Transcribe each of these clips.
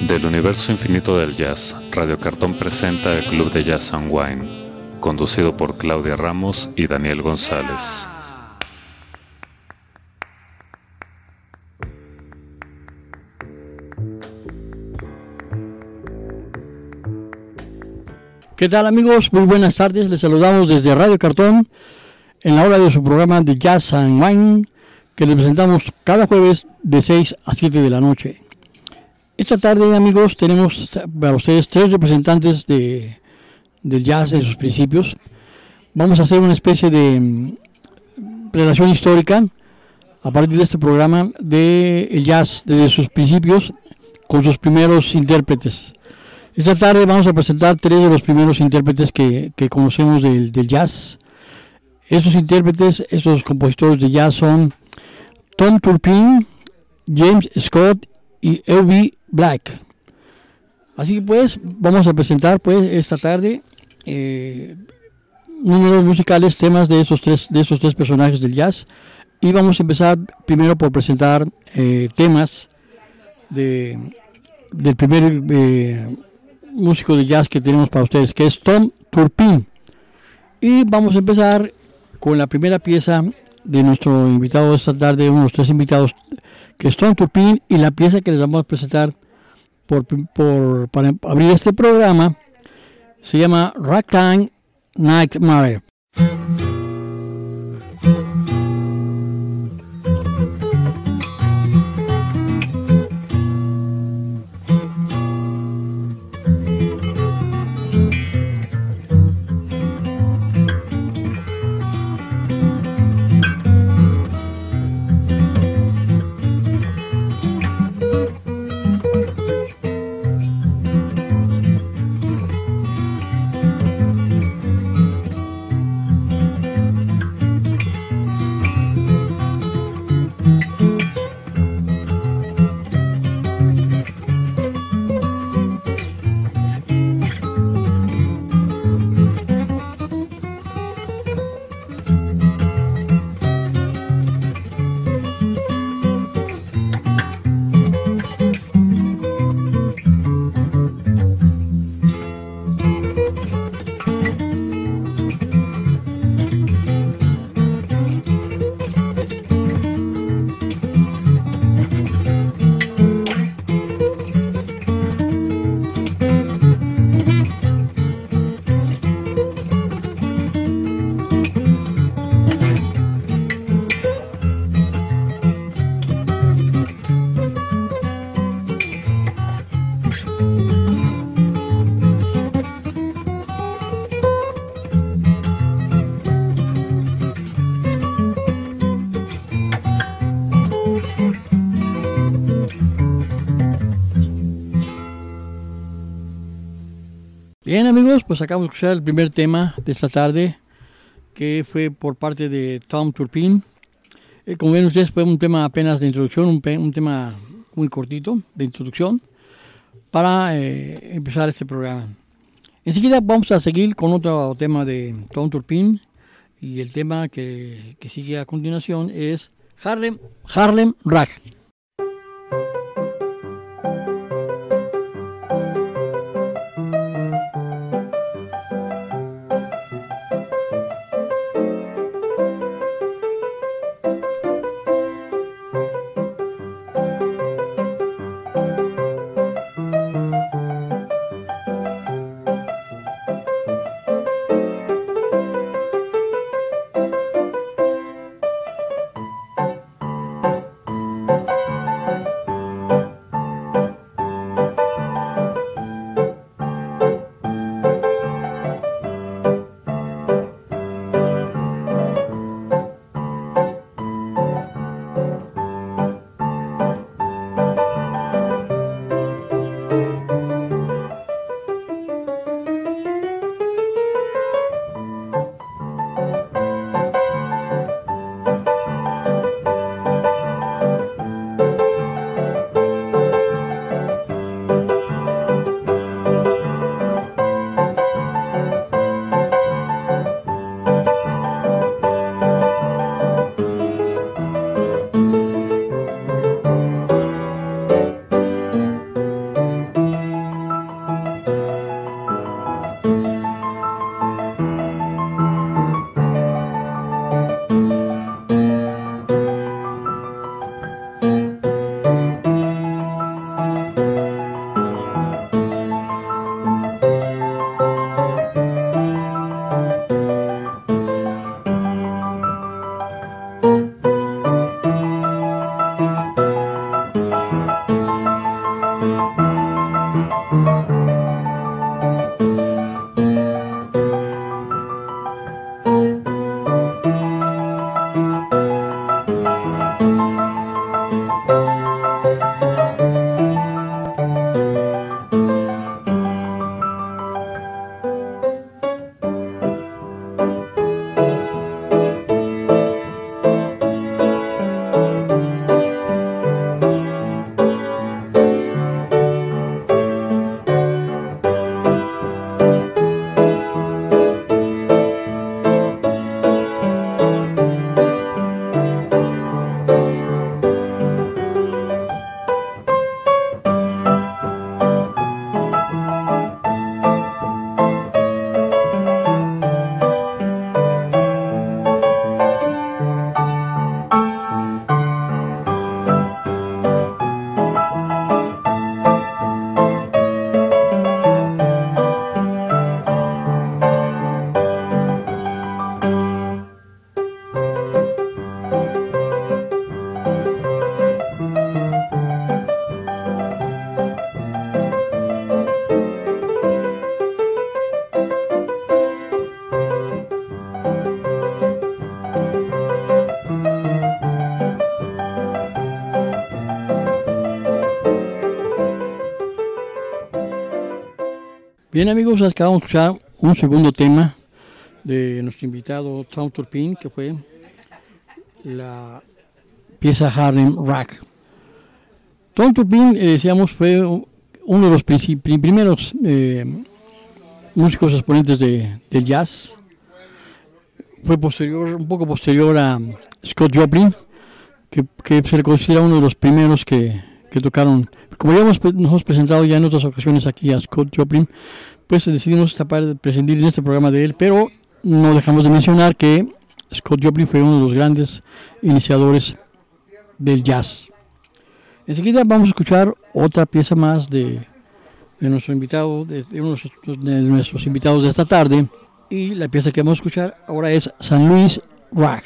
Del universo infinito del jazz, Radio Cartón presenta el Club de Jazz and Wine, conducido por Claudia Ramos y Daniel González. ¿Qué tal amigos? Muy buenas tardes. Les saludamos desde Radio Cartón en la hora de su programa de Jazz and Wine que les presentamos cada jueves de 6 a 7 de la noche. Esta tarde amigos tenemos para ustedes tres representantes de, del jazz en sus principios. Vamos a hacer una especie de mm, relación histórica a partir de este programa de el jazz desde sus principios con sus primeros intérpretes. Esta tarde vamos a presentar tres de los primeros intérpretes que, conocemos del, jazz. Esos intérpretes, esos compositores de jazz son Tom Turpin, James Scott y Elvie Black. Así que pues vamos a presentar pues esta tarde eh, números musicales, temas de esos tres de esos tres personajes del jazz y vamos a empezar primero por presentar eh, temas de, del primer eh, músico de jazz que tenemos para ustedes, que es Tom Turpin. Y vamos a empezar con la primera pieza de nuestro invitado esta tarde, uno de los tres invitados, que es Tom Turpin, y la pieza que les vamos a presentar por, para abrir este programa se llama Ragtime Nightmare. Bien amigos, pues acabamos de escuchar el primer tema de esta tarde que fue por parte de Tom Turpin. Eh, como ven ustedes fue un tema apenas de introducción, un, tema muy cortito de introducción para eh, empezar este programa. Enseguida vamos a seguir con otro tema de Tom Turpin y el tema que, que sigue a continuación es Harlem, Harlem Rag. Bien amigos, acabamos de escuchar un segundo tema de nuestro invitado Tom Turpin, que fue la pieza Harlem Rack. Tom Turpin, eh, decíamos, fue uno de los primeros eh, músicos exponentes de, del jazz. Fue posterior, un poco posterior a Scott Joplin, que, se le considera uno de los primeros que, tocaron. Como ya hemos, nos hemos presentado ya en otras ocasiones aquí a Scott Joplin, pues decidimos tapar, prescindir en este programa de él, pero no dejamos de mencionar que Scott Joplin fue uno de los grandes iniciadores del jazz. Enseguida vamos a escuchar otra pieza más de, nuestro invitado, de, uno de nuestros invitados de esta tarde. Y la pieza que vamos a escuchar ahora es San Luis Rock.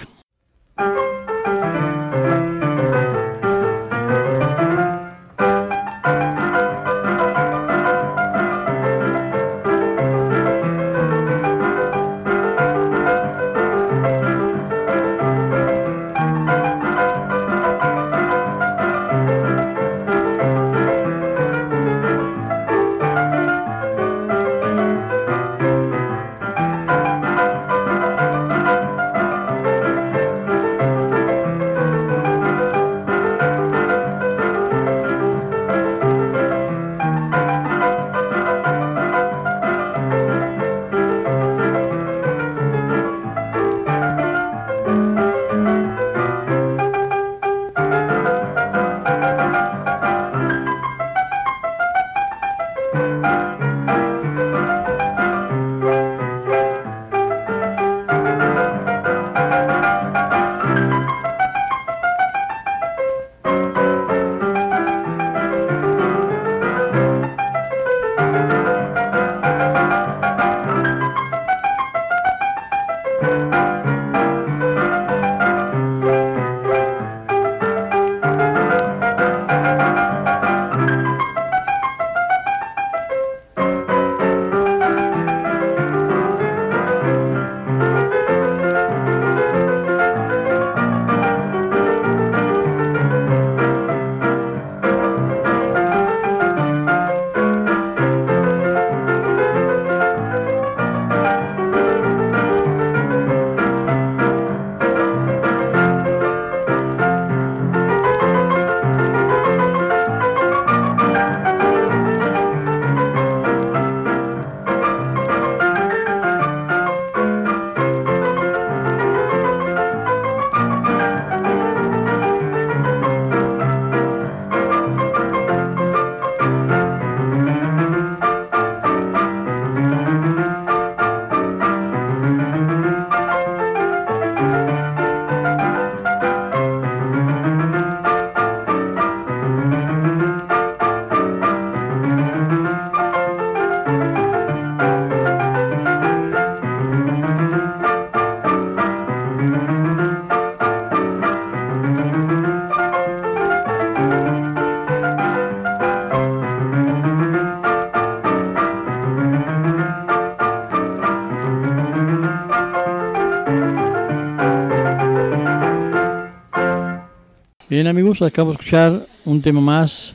Bien amigos, acabo de escuchar un tema más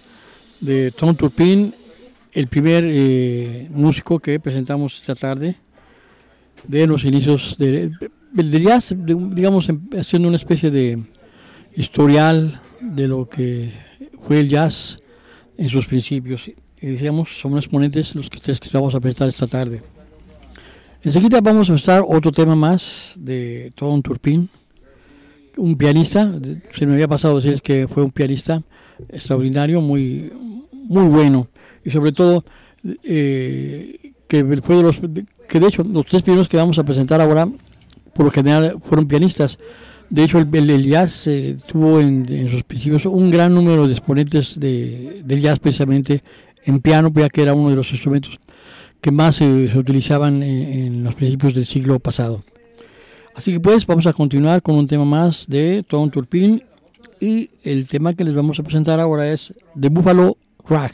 de Tom Turpin, el primer eh, músico que presentamos esta tarde de los inicios de, del jazz, digamos em, haciendo una especie de historial de lo que fue el jazz en sus principios. Y decíamos, son exponentes los que, que vamos a presentar esta tarde. Enseguida vamos a estar otro tema más de Tom Turpin un pianista, se me había pasado decir que fue un pianista extraordinario, muy, muy bueno, y sobre todo eh, que fue de los, que de hecho los tres primeros que vamos a presentar ahora, por lo general fueron pianistas. De hecho, el, jazz eh, tuvo en, sus principios un gran número de exponentes de, del jazz precisamente en piano, ya que era uno de los instrumentos que más se utilizaban en los principios del siglo pasado. Así que pues vamos a continuar con un tema más de Tom Turpin y el tema que les vamos a presentar ahora es The Buffalo Rock.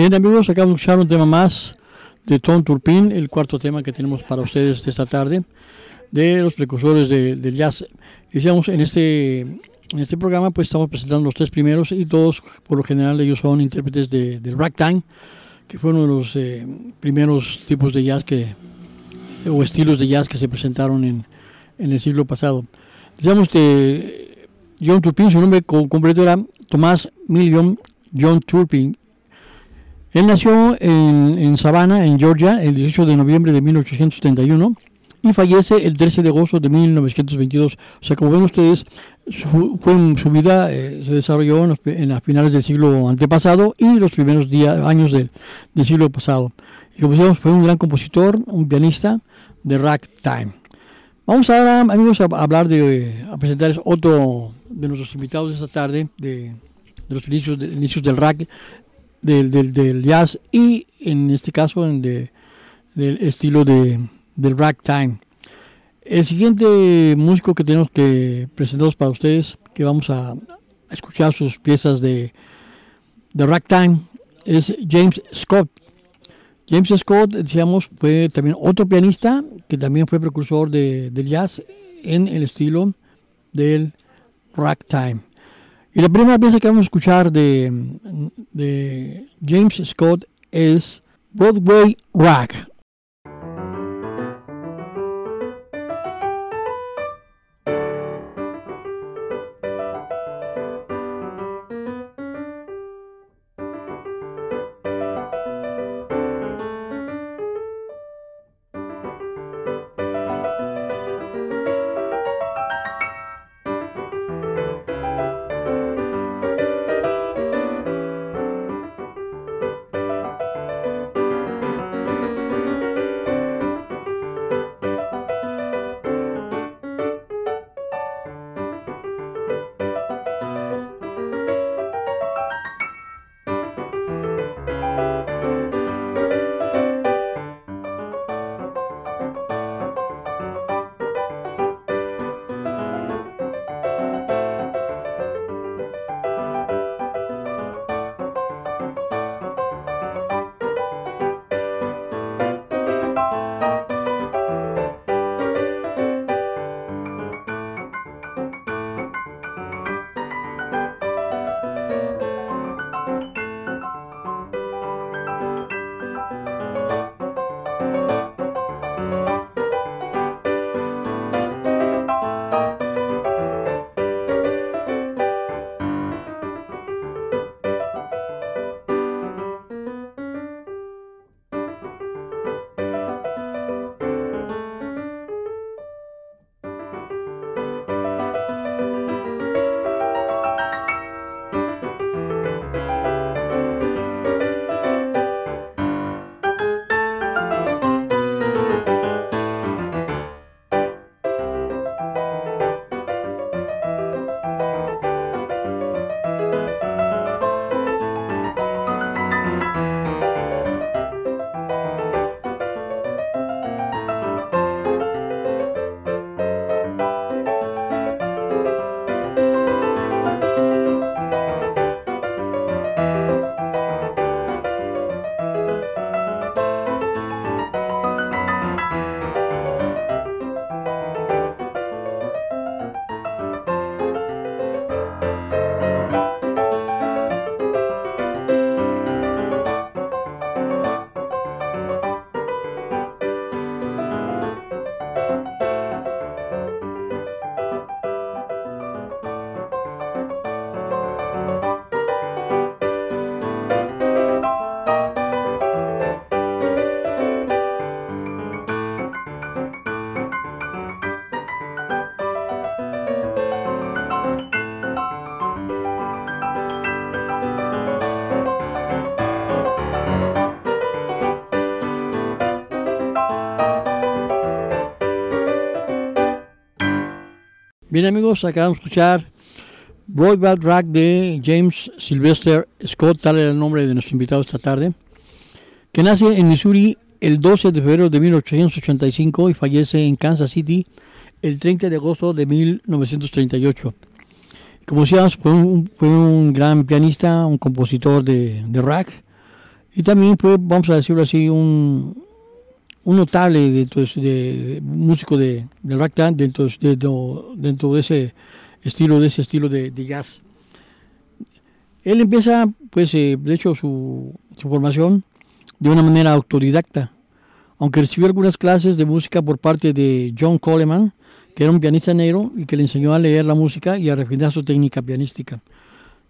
Bien amigos, acabamos de escuchar un tema más de Tom Turpin, el cuarto tema que tenemos para ustedes esta tarde, de los precursores del jazz. Decíamos, en este, en este programa pues estamos presentando los tres primeros y todos, por lo general, ellos son intérpretes de, del ragtime, que fue uno de los eh, primeros tipos de jazz que, o estilos de jazz que se presentaron en, en el siglo pasado. Decíamos que John Turpin, su nombre completo era Tomás Million John Turpin, él nació en, Savannah, en Georgia, el 18 de noviembre de 1871 y fallece el 13 de agosto de 1922. O sea, como ven ustedes, su, fue, su vida eh, se desarrolló en, las finales del siglo antepasado y los primeros días, años del, siglo pasado. Y como decíamos, fue un gran compositor, un pianista de ragtime. Vamos ahora, amigos, a, hablar de, a presentarles otro de nuestros invitados de esta tarde, de, de los inicios, de, inicios del rag, del, del, del, jazz y en este caso en de, del estilo de, del ragtime. El siguiente músico que tenemos que presentaros para ustedes, que vamos a, escuchar sus piezas de, de ragtime, es James Scott. James Scott, decíamos, fue también otro pianista que también fue precursor de, del jazz en el estilo del ragtime. Y la primera pieza que vamos a escuchar de, de James Scott es Broadway Rock. Bien amigos, acabamos de escuchar Broadband Rack de James Sylvester Scott, tal era el nombre de nuestro invitado esta tarde, que nace en Missouri el 12 de febrero de 1885 y fallece en Kansas City el 30 de agosto de 1938. Como decíamos, fue un, fue un gran pianista, un compositor de, de rack y también fue, vamos a decirlo así, un, un notable dentro de, músico de, de ragtime dentro, de, dentro de ese estilo, de ese estilo de, jazz. Él empieza, pues, eh, de hecho, su, su, formación de una manera autodidacta, aunque recibió algunas clases de música por parte de John Coleman, que era un pianista negro y que le enseñó a leer la música y a refinar su técnica pianística.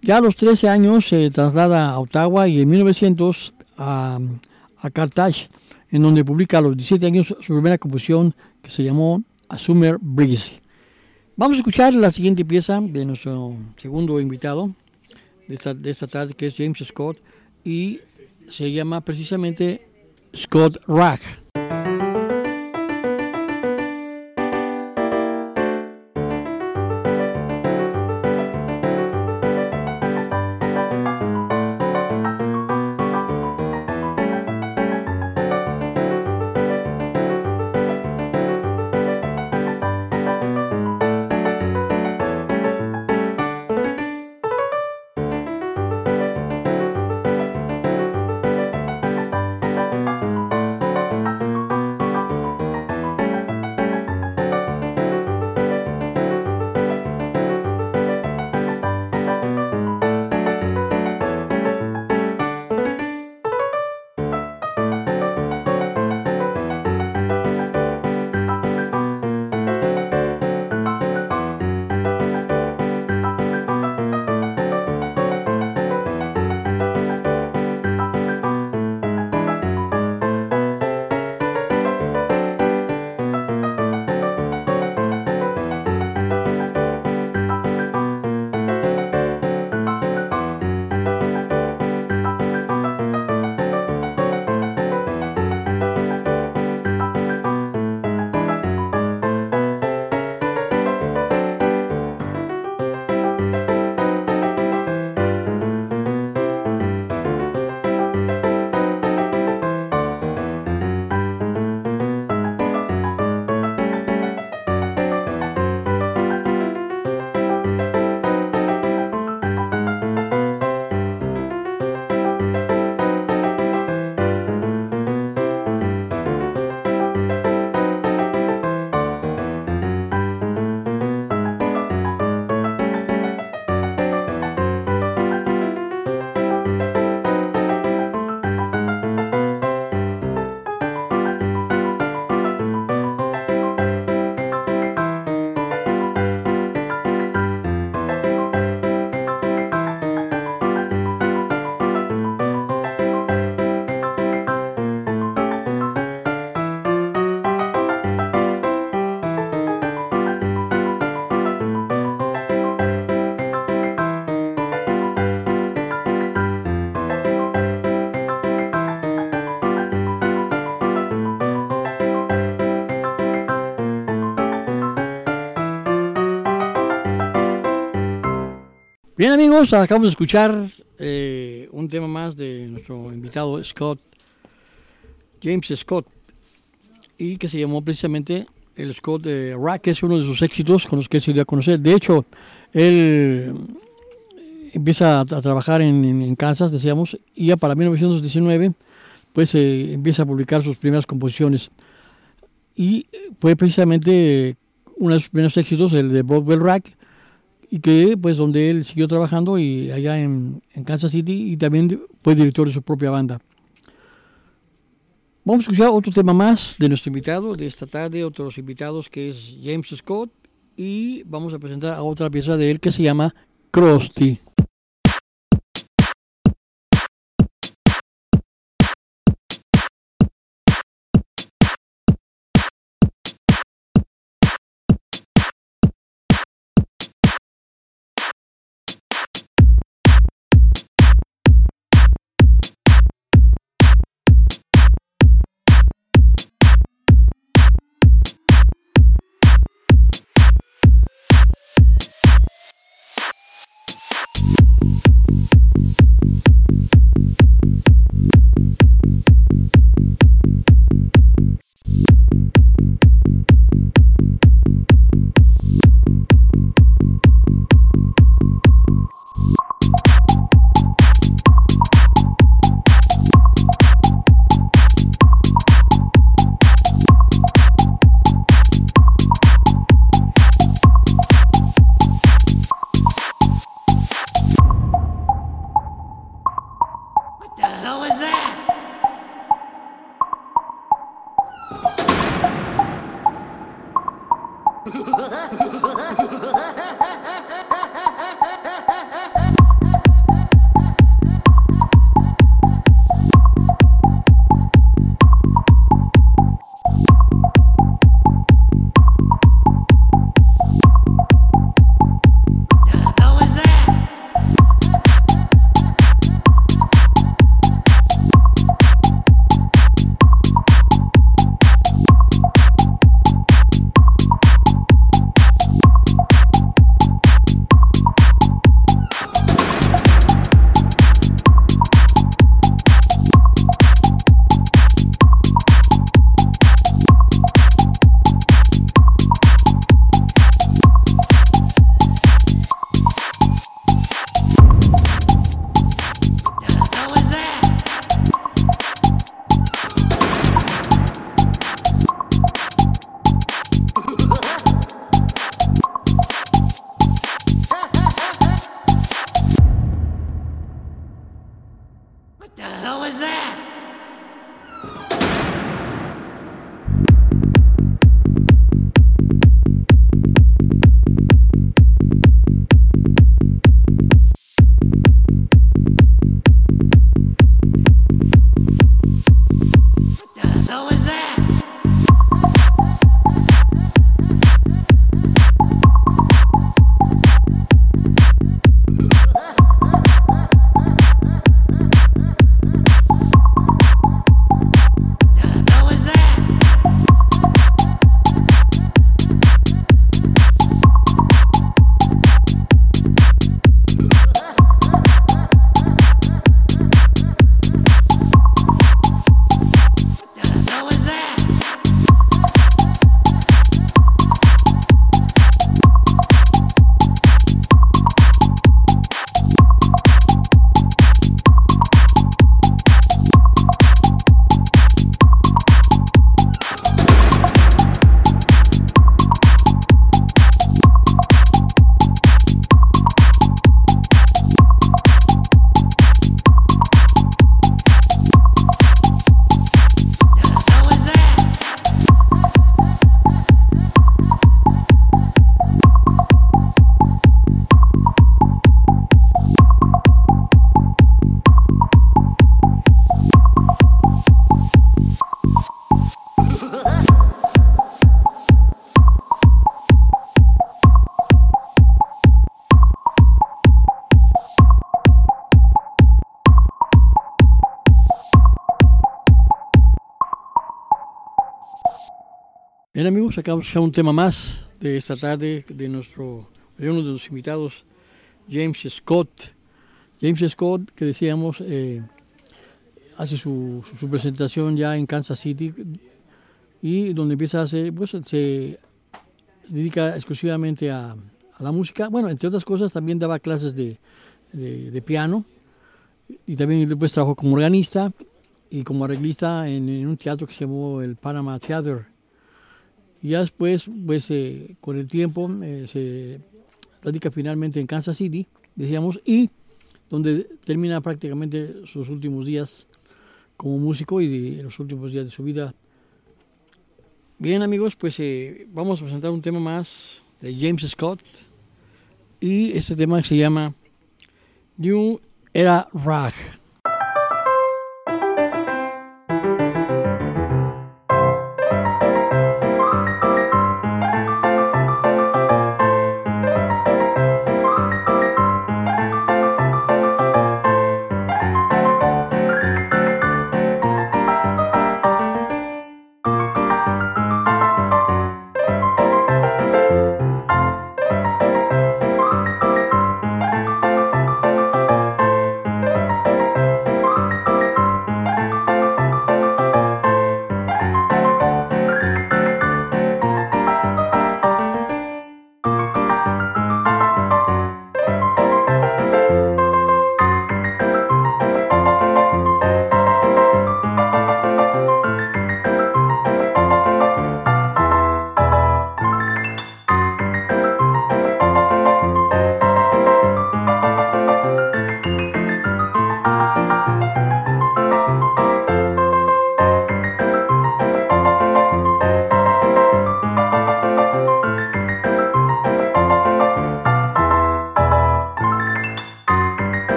Ya a los 13 años se traslada a Ottawa y en 1900 a, a Carthage, en donde publica a los 17 años su primera composición que se llamó A Summer Breeze. Vamos a escuchar la siguiente pieza de nuestro segundo invitado de esta, de esta tarde, que es James Scott, y se llama precisamente Scott Rack. Bien amigos, acabamos de escuchar eh, un tema más de nuestro invitado Scott, James Scott, y que se llamó precisamente el Scott de Rack, es uno de sus éxitos con los que se dio a conocer. De hecho, él empieza a, trabajar en, Kansas, decíamos, y ya para 1919, pues eh, empieza a publicar sus primeras composiciones. Y fue precisamente uno de sus primeros éxitos, el de Broadwell Rack, y que pues donde él siguió trabajando y allá en, Kansas City y también fue director de su propia banda. Vamos a escuchar otro tema más de nuestro invitado de esta tarde, otros invitados que es James Scott y vamos a presentar a otra pieza de él que se llama Krusty. Amigos, acabamos de un tema más de esta tarde de nuestro, de uno de los invitados, James Scott. James Scott, que decíamos, eh, hace su, presentación ya en Kansas City y donde empieza a hacer, pues se dedica exclusivamente a, la música. Bueno, entre otras cosas también daba clases de, piano y también después trabajó como organista y como arreglista en, un teatro que se llamó el Panama Theater. Y ya después, pues eh, con el tiempo, eh, se radica finalmente en Kansas City, decíamos, y donde termina prácticamente sus últimos días como músico y de los últimos días de su vida. Bien amigos, pues eh, vamos a presentar un tema más de James Scott y este tema se llama New Era Rag.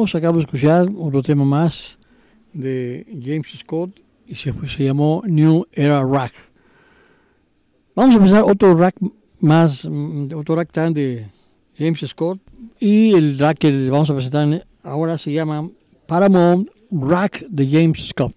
Acabo de escuchar otro tema más de James Scott y se, se llamó New Era Rock. Vamos a empezar otro rack más, mm, otro rack tan de James Scott y el rack que vamos a presentar ahora se llama Paramount Rack de James Scott.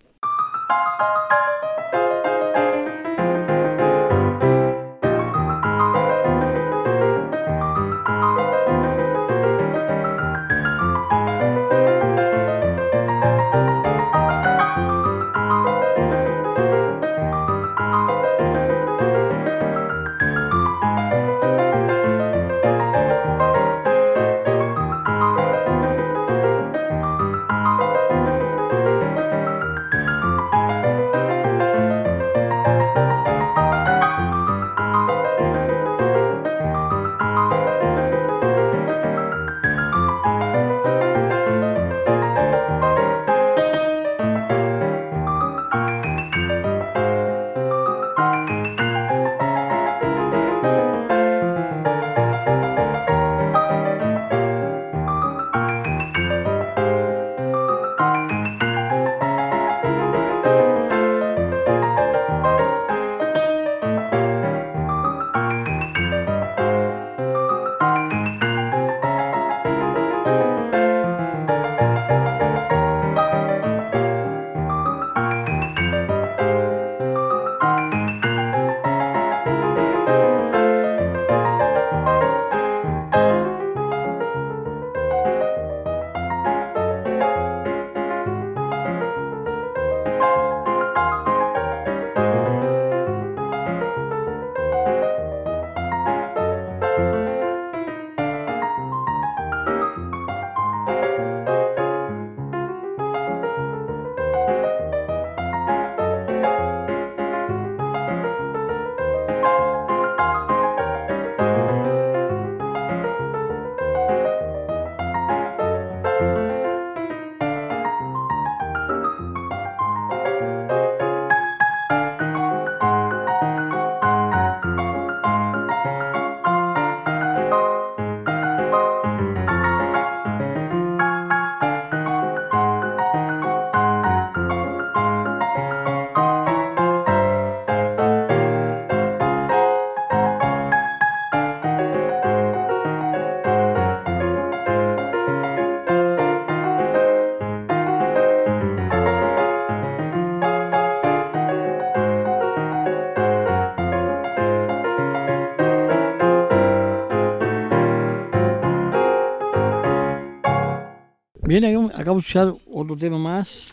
Bien, acabo de escuchar otro tema más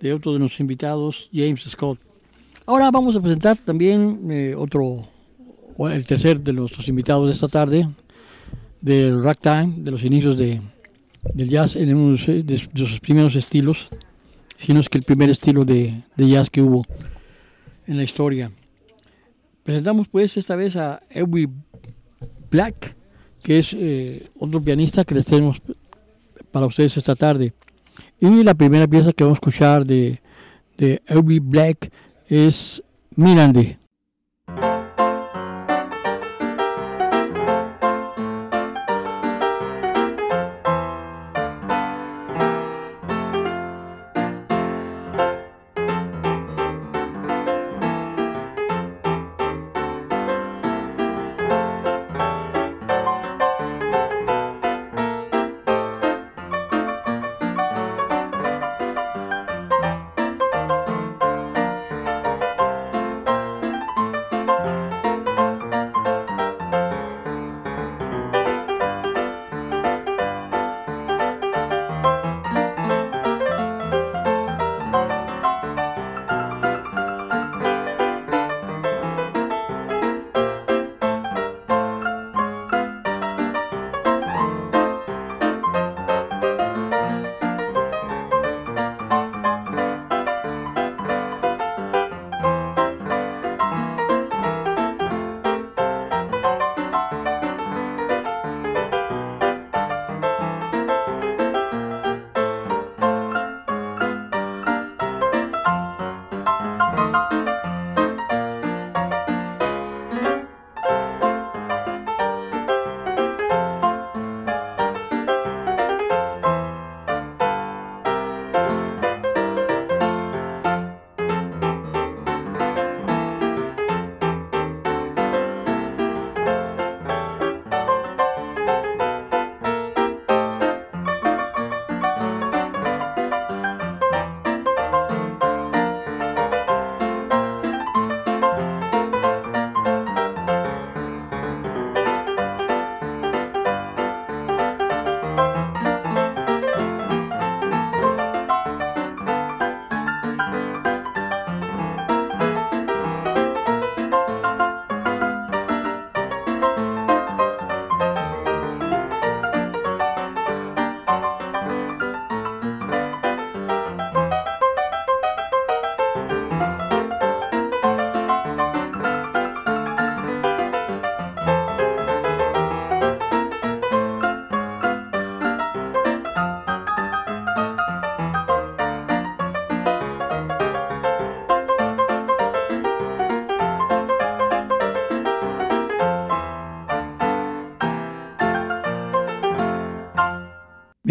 de otro de nuestros invitados, James Scott. Ahora vamos a presentar también eh, otro, el tercer de nuestros invitados de esta tarde, del ragtime, de los inicios de, del jazz en uno de sus primeros estilos, sino es que el primer estilo de, jazz que hubo en la historia. Presentamos pues esta vez a Edwin Black, que es eh, otro pianista que les tenemos para ustedes esta tarde. Y la primera pieza que vamos a escuchar de, de Black es Mirande.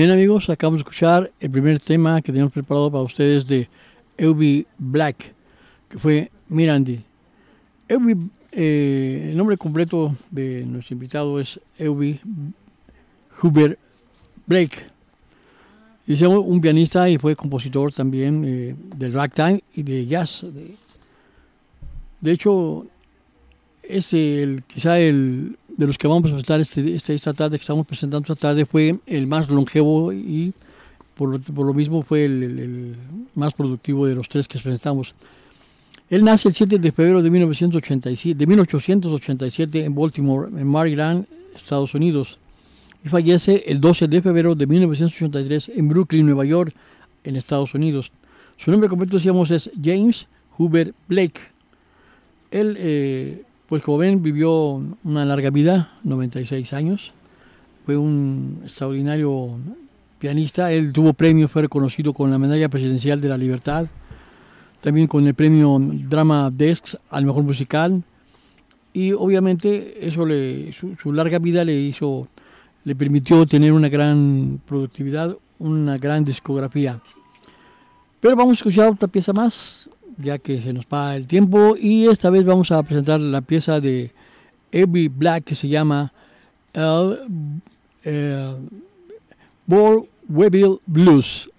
Bien amigos, acabamos de escuchar el primer tema que tenemos preparado para ustedes de Euby Black, que fue Mirandi. Eh, el nombre completo de nuestro invitado es Euby Hubert Blake. Dice un pianista y fue compositor también eh, del ragtime y de jazz. De hecho, es el, quizá el de los que vamos a presentar este, este, esta tarde, que estamos presentando esta tarde, fue el más longevo y por lo, por lo mismo fue el, el, más productivo de los tres que presentamos. Él nace el 7 de febrero de, 1987, de 1887 en Baltimore, en Maryland, Estados Unidos, y fallece el 12 de febrero de 1983 en Brooklyn, Nueva York, en Estados Unidos. Su nombre completo, decíamos, es James Hubert Blake. Él eh, pues como vivió una larga vida, 96 años. Fue un extraordinario pianista. Él tuvo premios, fue reconocido con la Medalla Presidencial de la Libertad, también con el premio Drama Desk al mejor musical. Y obviamente eso su, su larga vida le hizo, le permitió tener una gran productividad, una gran discografía. Pero vamos a escuchar otra pieza más, ya que se nos va el tiempo y esta vez vamos a presentar la pieza de Every Black que se llama el eh, Ball Blues.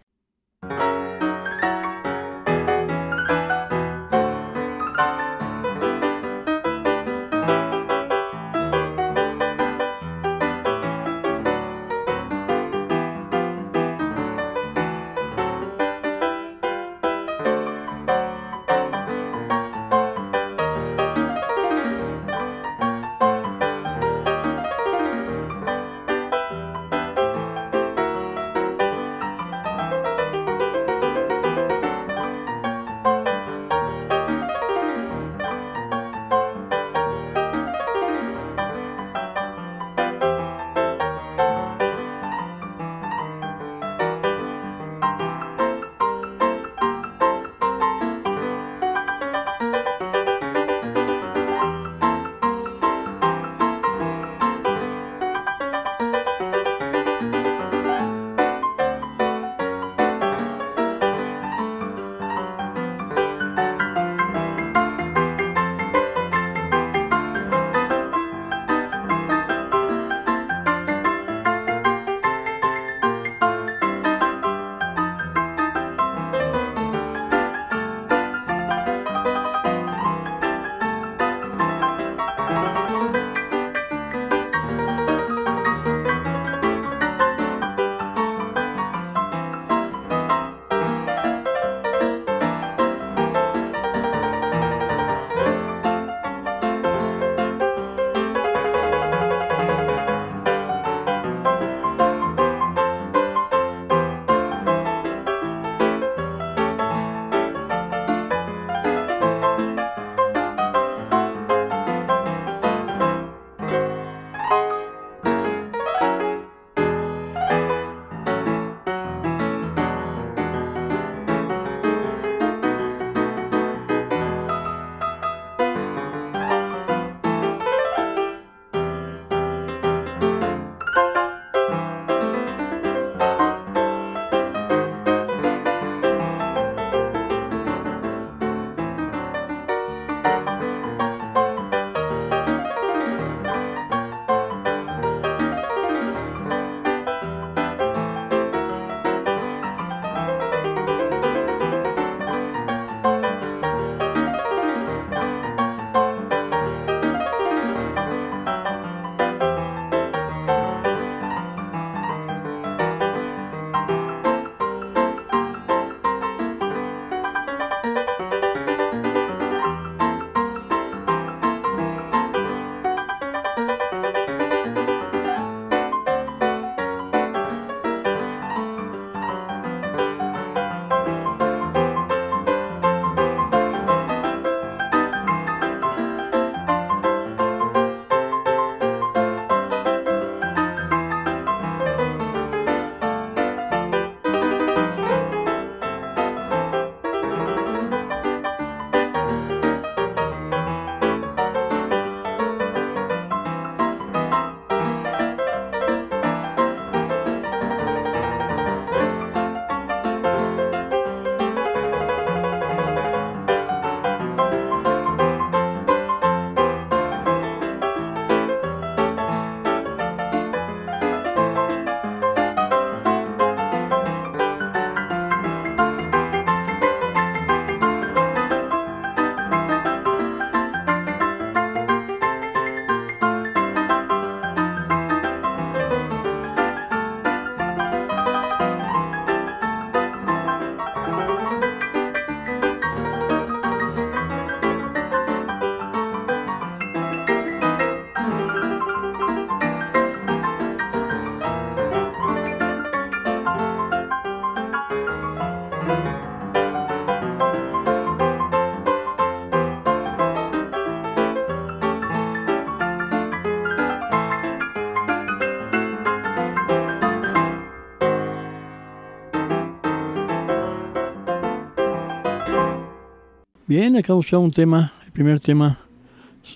Bien, acabamos de un tema, el primer tema,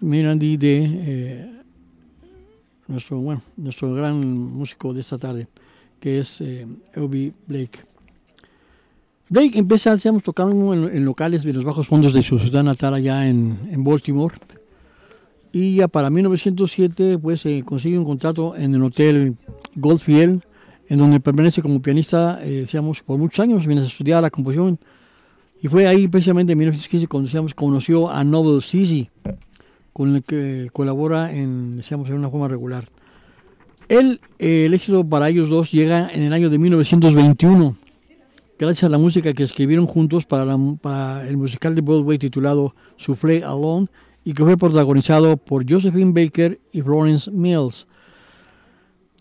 Mirandi de eh, nuestro, bueno, nuestro gran músico de esta tarde, que es eh, Blake. Blake empieza, estamos tocando en, locales de los bajos fondos de su ciudad natal allá en, en Baltimore. Y ya para 1907 pues se consigue un contrato en el hotel Goldfield, en donde permanece como pianista, eh, por muchos años, mientras estudiaba la composición. Y fue ahí precisamente en 1915 cuando conoció a Noble Sisi, con el que colabora en, decíamos, en una forma regular. Eh, el éxito para ellos dos llega en el año de 1921 gracias a la música que escribieron juntos para, el musical de Broadway titulado Soufflé Alone y que fue protagonizado por Josephine Baker y Florence Mills.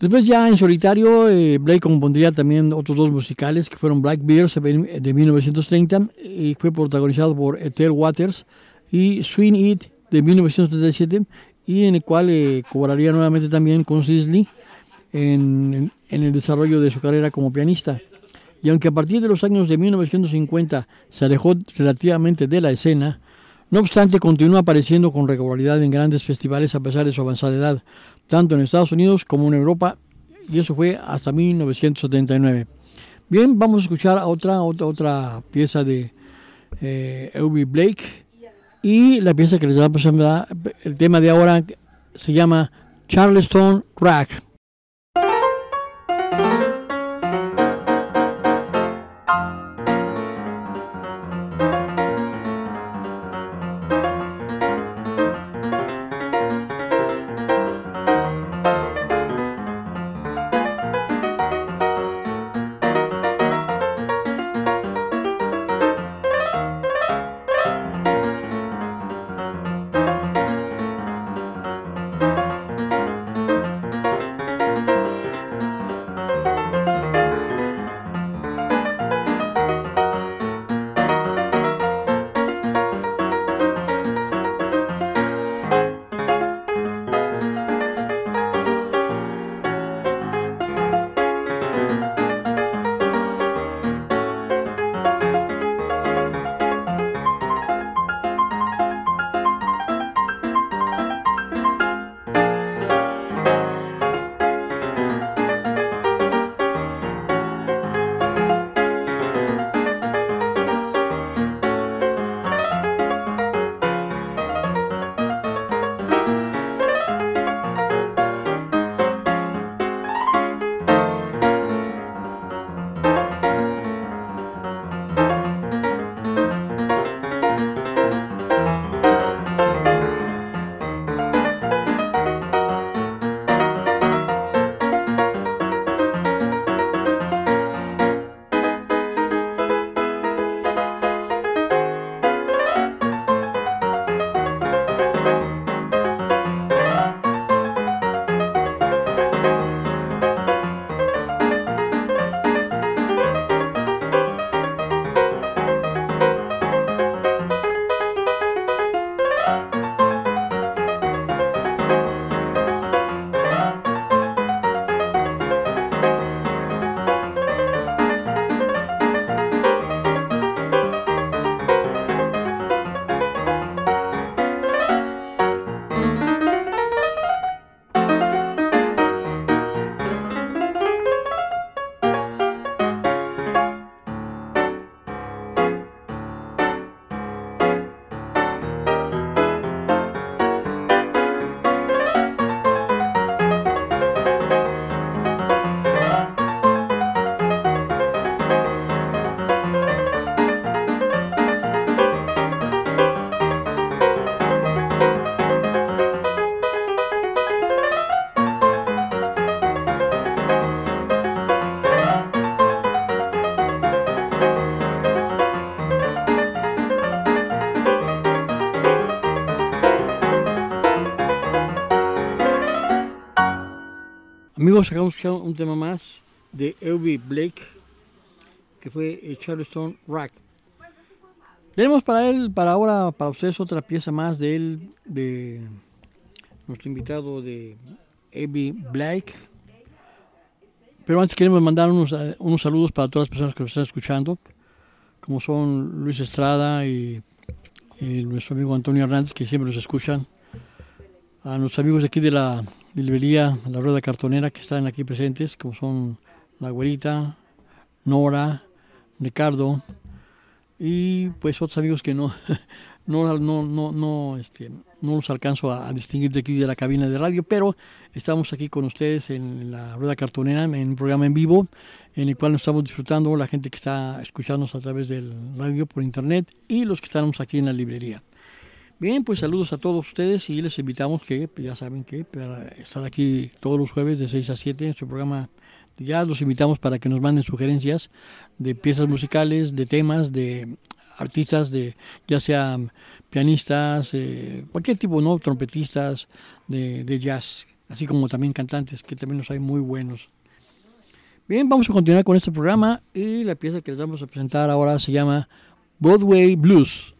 Después ya en solitario, eh, Blake compondría también otros dos musicales que fueron Black Bears de 1930 y fue protagonizado por Ethel Waters y Swing It de 1937 y en el cual eh, cobraría nuevamente también con Sisley en el desarrollo de su carrera como pianista. Y aunque a partir de los años de 1950 se alejó relativamente de la escena, no obstante continúa apareciendo con regularidad en grandes festivales a pesar de su avanzada edad, tanto en Estados Unidos como en Europa, y eso fue hasta 1979. Bien, vamos a escuchar otra, otra, otra pieza de eh, Blake, y la pieza que les va a presentar, el tema de ahora se llama Charleston Rack. De escuchar un tema más de Elby Blake, que fue Charleston Rack. Tenemos para él, para ahora, para ustedes otra pieza más de él, de nuestro invitado de Elby Blake. Pero antes queremos mandar unos, unos saludos para todas las personas que nos están escuchando, como son Luis Estrada y y nuestro amigo Antonio Hernández, que siempre nos escuchan, a nuestros amigos de aquí de la librería La Rueda Cartonera que están aquí presentes, como son La Güerita, Nora, Ricardo, y pues otros amigos que no, no, no, no, no, este, no los alcanzo a, distinguir de aquí de la cabina de radio, pero estamos aquí con ustedes en la Rueda Cartonera, en un programa en vivo, en el cual nos estamos disfrutando, la gente que está escuchándonos a través del radio por internet y los que estamos aquí en la librería. Bien, pues saludos a todos ustedes y les invitamos que, pues, ya saben que, para estar aquí todos los jueves de 6 a 7 en su programa ya los invitamos para que nos manden sugerencias de piezas musicales, de temas, de artistas, de ya sea pianistas, eh, cualquier tipo, ¿no? Trompetistas de, de, jazz, así como también cantantes, que también los hay muy buenos. Bien, vamos a continuar con este programa y la pieza que les vamos a presentar ahora se llama Broadway Blues.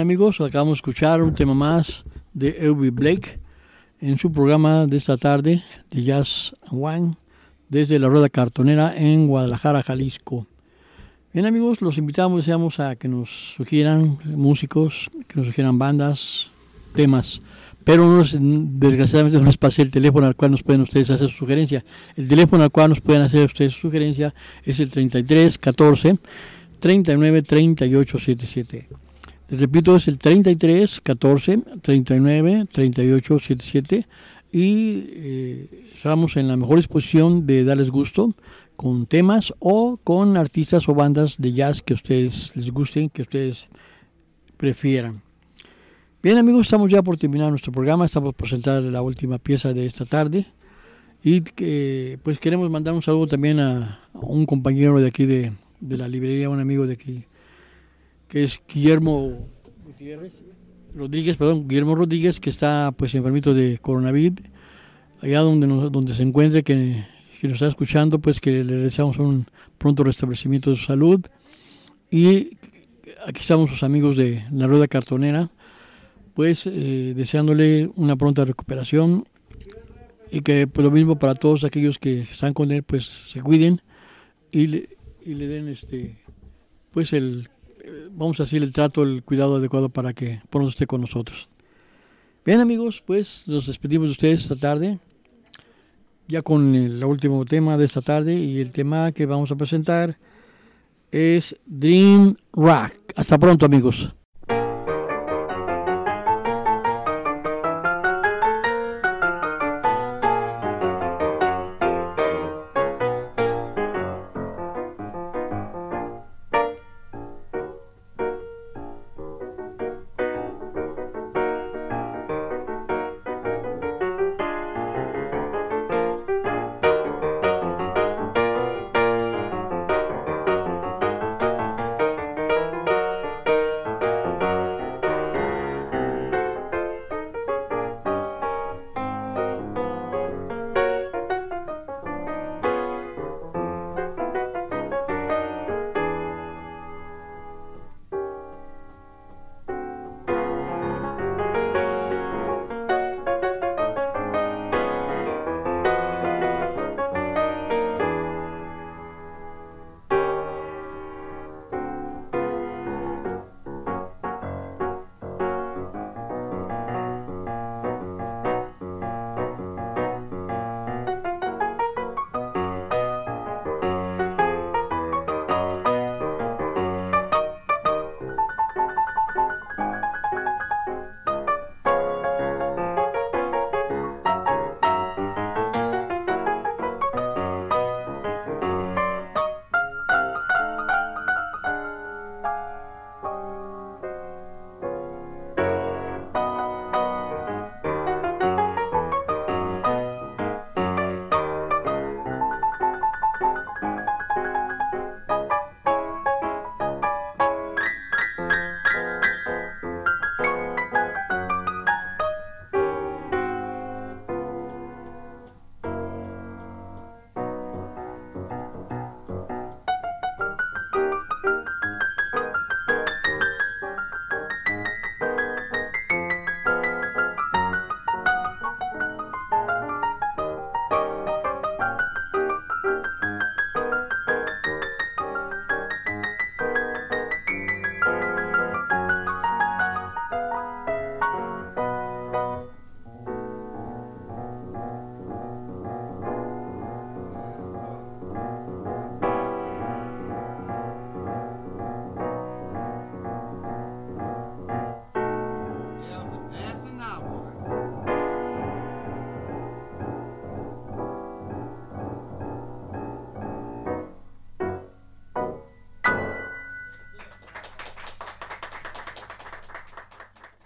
Amigos, acabamos de escuchar un tema más de Euby Blake en su programa de esta tarde de Jazz One desde la Rueda Cartonera en Guadalajara, Jalisco. Bien amigos, los invitamos, deseamos a que nos sugieran músicos, que nos sugieran bandas, temas, pero no desgraciadamente no les pasé el teléfono al cual nos pueden ustedes hacer su sugerencia. El teléfono al cual nos pueden hacer ustedes su sugerencia es el 33 14 39 38 77. Les repito, es el 33 14 39 38 77 y eh, estamos en la mejor disposición de darles gusto con temas o con artistas o bandas de jazz que ustedes les gusten, que ustedes prefieran. Bien amigos, estamos ya por terminar nuestro programa, estamos por presentar la última pieza de esta tarde. Y que, pues queremos mandar un saludo también a, un compañero de aquí de, de la librería, un amigo de aquí que es Guillermo Rodríguez, perdón, Guillermo Rodríguez, que está pues enfermito de coronavirus, allá donde, donde se encuentre, que, nos está escuchando, pues que le deseamos un pronto restablecimiento de su salud. Y aquí estamos sus amigos de la Rueda Cartonera, pues eh, deseándole una pronta recuperación y que pues, lo mismo para todos aquellos que están con él, pues se cuiden y le, y le den este pues el vamos a decir, el trato, el cuidado adecuado para que pronto esté con nosotros. Bien amigos, pues nos despedimos de ustedes esta tarde, ya con el último tema de esta tarde y el tema que vamos a presentar es Dream Rock. Hasta pronto amigos.